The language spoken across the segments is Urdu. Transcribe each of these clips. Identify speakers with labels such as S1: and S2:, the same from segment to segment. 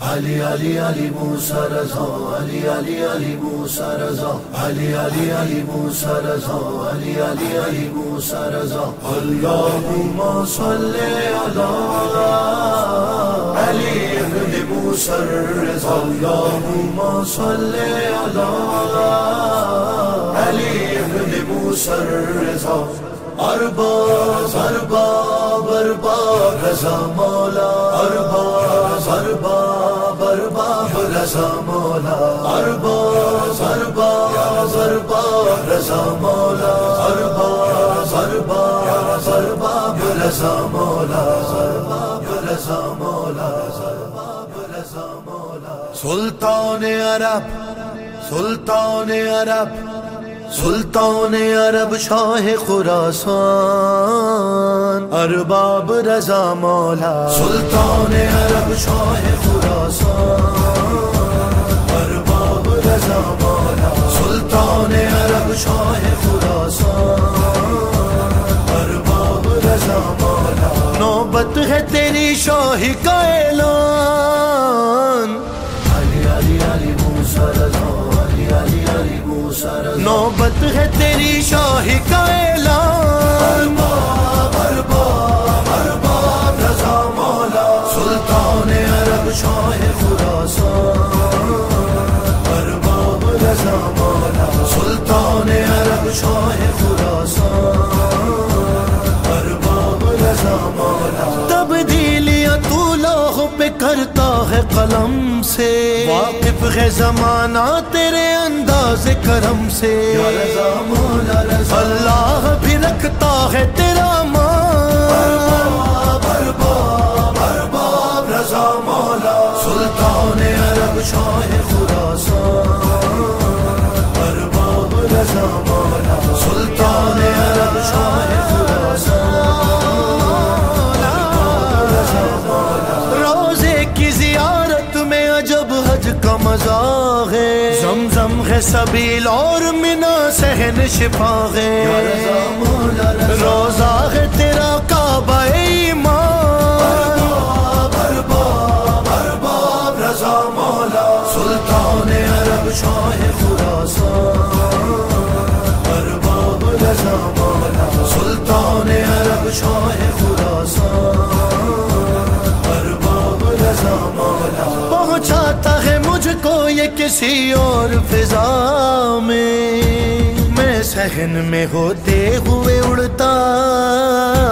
S1: علی علی علی موسیٰ رضا علی علی علی موسیٰ رضا علی علی علی موسیٰ رضا علی علی علی موسیٰ رضا اللہم صلی علی علی ابن موسیٰ رضا اللہم صلی علی علی ابن موسیٰ رضا ارباب ارباب ارباب رضا مولا ارباب ارباب ارباب رضا مولا ارباب ارباب ارباب رضا مولا ارباب ارباب ارباب رضا مولا ارباب رضا مولا ارباب رضا مولا سلطان عرب سلطان عرب. سلطان عرب شاہ خراسان. ارباب رضا مولا سلطان عرب شاہ خراسان. زمانہ سلطان عرب شاہ خراسان، ارباب رضا مولا۔ نوبت ہے تیری شاہی کا اعلان۔ علی علی علی موسیٰ رضا، علی علی علی موسیٰ رضا۔ نوبت ہے تیری شاہی کا اعلان تبدیلیاں جی تو لوح پہ کرتا ہے قلم سے۔ واقف ہے زمانہ تیرے انداز کرم سے۔ اللہ بھی رکھتا ہے تیرا ماں۔ سبیل اور منا سہن شفا ہے روزہ ہے تیرا کعبہ ایمان۔ رضا مولا۔ سلطان عرب شاہ خراسان۔ ارباب رضا مولا۔ سلطان عرب شاہ خراسان۔ ارباب رضا مولا۔ پہنچاتا ہے مجھ کو یہ کسی اور فضا میں میں سہن میں ہوتے ہوئے اڑتا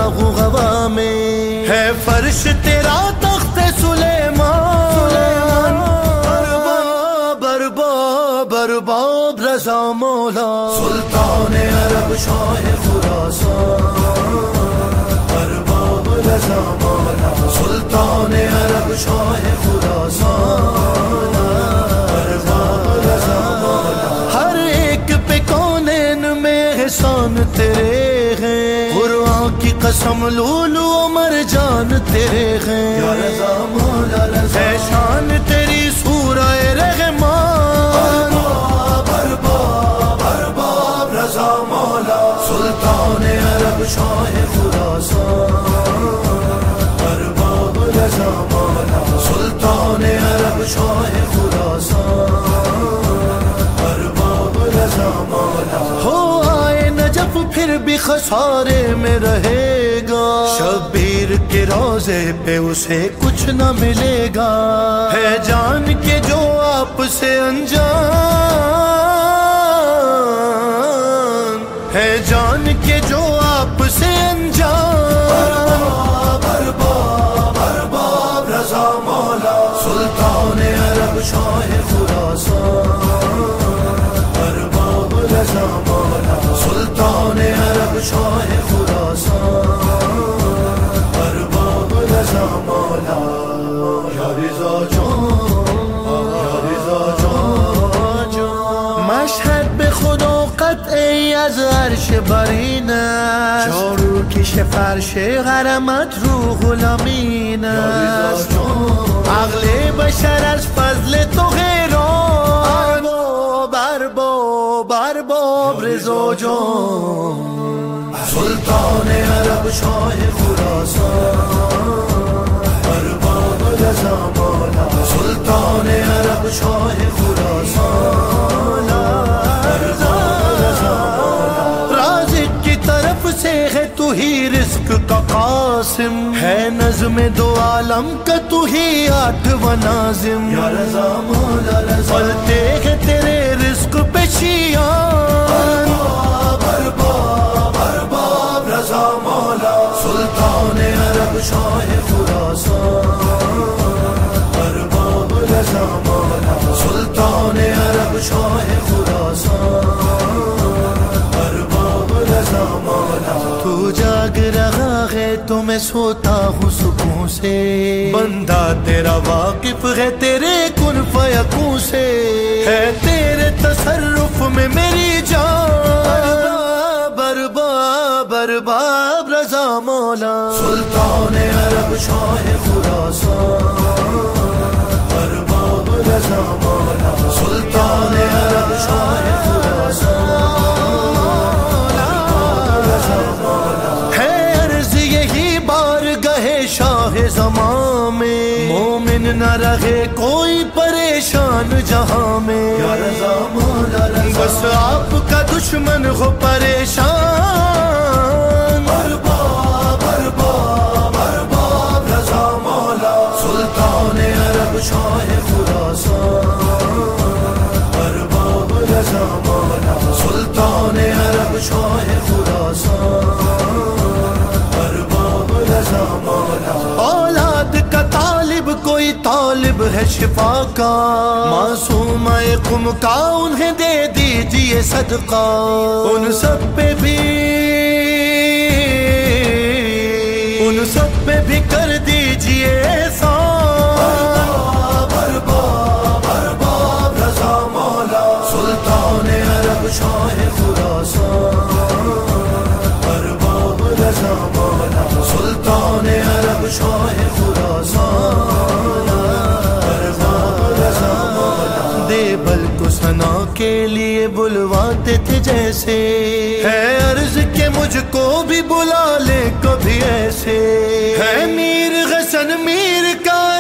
S1: ہوں ہوا میں۔ ہے فرش تیرا تخت سلیمان۔ ارباب ارباب ارباب رضا مولا۔ سلطان عرب شاہ لولو عمر جان تیرے ہیں۔ ہے شان تیری سورہ پھر بھی خسارے میں رہے گا۔ شبیر کے روزے پہ اسے کچھ نہ ملے گا۔ ہے جان کے جو آپ سے انجام قطعی از عرش برین است. جارو کش فرش غرمت رو غلامین است. عقل بشر از فضل تو غیران ارباب ارباب ارباب رضا جان. سلطان عرب شاه خراسان. ارباب رضا مولا سلطان شاہ خراسان. ہے تو ہی رزق کا قاسم۔ ہے نظم دو عالم کا تو ہی آٹھ و نازم۔ یا رضا مولا رضا۔ پلتے ہیں تیرے رزق پہ شیان برباب برباب رضا مولا۔ سلطان عرب شاہ خراسان۔ برباب رضا مولا۔ سلطان عرب شاہ خراسان۔ برباب رضا مولا۔ تو میں سوتا ہوں سکون سے۔ بندہ تیرا واقف ہے تیرے کن فیکوں سے۔ ہے تیرے تصرف میں میری جان۔ برباب برباب رضا مولا۔ سلطان عرب شاہ خراسان۔ برباب رضا مولا۔ سلطان عرب شاہ خراسان۔ نہ رہے کوئی پریشان جہاں میں۔ بس آپ کا دشمن ہو پریشان۔ طالب ہے شفا کا، معصوم قم کا، انہیں دے دیجیے صدقہ۔ ان سب پہ بھی، ان سب پہ بھی کر دیجیے احسان سلطان عرب شاہ خراسان۔ برباب رضا مولا سلطان عرب شاہ کے لیے بلواتے تھے جیسے۔ ہے عرض کے مجھ کو بھی بلا لے کبھی ایسے۔ ہے میر غسن میر کا